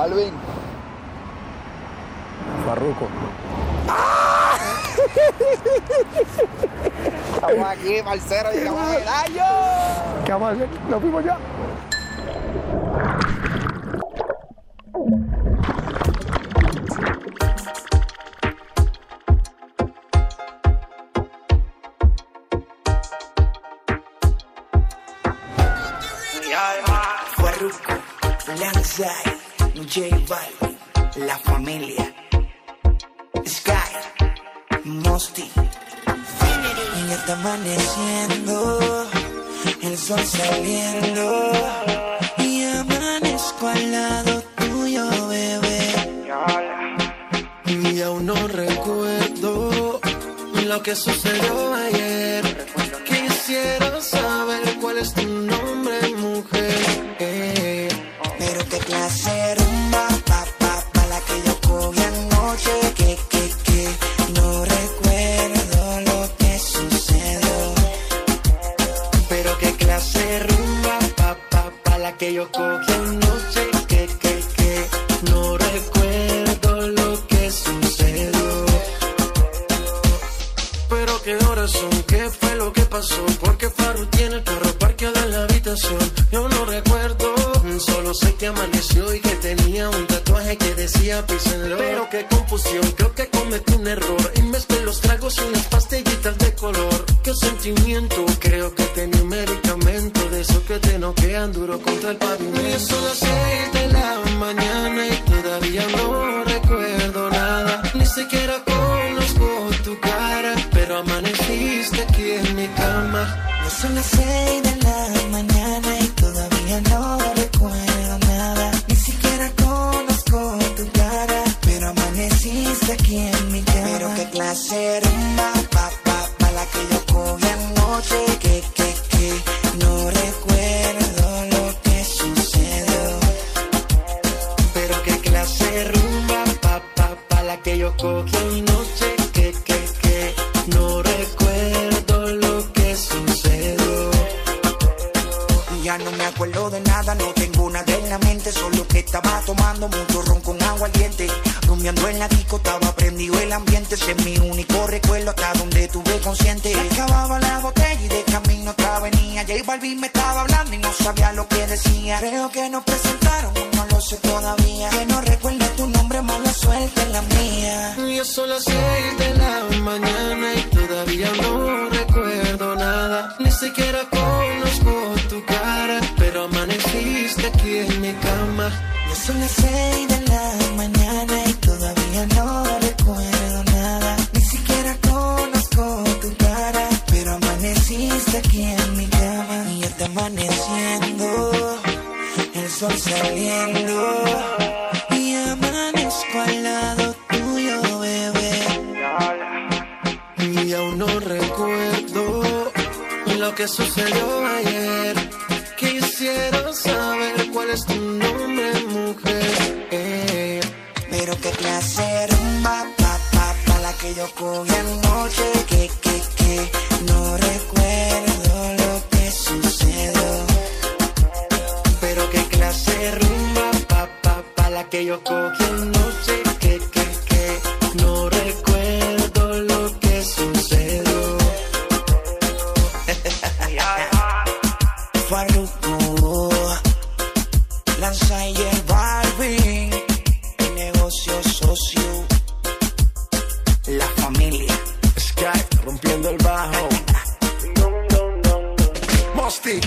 Balvin. Farruco. Estamos aquí, parcero, llegamos al año. ¿Qué vamos a hacer? Nos fuimos ya. Farruko, Lanzai, J Balvin, La Familia, Sky, Mosty. Y ya está amaneciendo, el sol saliendo. Y amanezco al lado tuyo, bebé. Y aún no recuerdo lo que sucedió ayer. Quisiera saber cuál es tu nombre, mujer. Pero qué clase que yo cogí anoche. Que, que, que, no recuerdo lo que sucedió. Pero qué horas son, qué fue lo que pasó. Porque Faru tiene el carro parqueado en la habitación. Yo no recuerdo, solo sé que amaneció y que tenía un tatuaje que decía Love. Pero qué confusión, creo que cometí un error. Y mezclé los tragos y unas pastillitas de color. Qué sentimiento, creo que tenía un medicamento de esos que te noquean duro contra el pavimento. Y son las seis de la mañana y todavía no recuerdo nada. Ni siquiera conozco tu cara, pero amaneciste aquí en mi cama. Ya son las seis de la rumba, pa, pa, pa, la que yo cogí anoche. Que, que, que, no recuerdo lo que sucedió. Ya no me acuerdo de nada, no tengo nada en la mente, solo que estaba tomando mucho ron con agua al diente. Rumbeando en la disco, estaba prendido el ambiente, ese es mi único recuerdo hasta donde tuve consciente. Acababa la botella y de camino otra venía. J Balvin me estaba hablando y no sabía lo que decía. Creo que nos presentaron, no lo sé todavía. Que no tu nombre, mala suerte la mía. Ya son las seis de la mañana y todavía no recuerdo nada. Ni siquiera conozco tu cara, pero amaneciste aquí en mi cama. Ya son las seis de la mañana y todavía no recuerdo nada. Ni siquiera conozco tu cara, pero amaneciste aquí en sol saliendo. Y amanezco al lado tuyo, bebé. Y aún no recuerdo lo que sucedió ayer. Quisiera saber cuál es tu nombre, mujer. Eh, Pero qué de rumba, pa, pa, pa, la que yo cogí anoche. Que, que, que, que yo cogí anoche. Que, que, que, no recuerdo lo que sucedió. Farruko, Lanza y el Balvin, el negocio socio, la familia. Sky rompiendo el bajo. Mosty.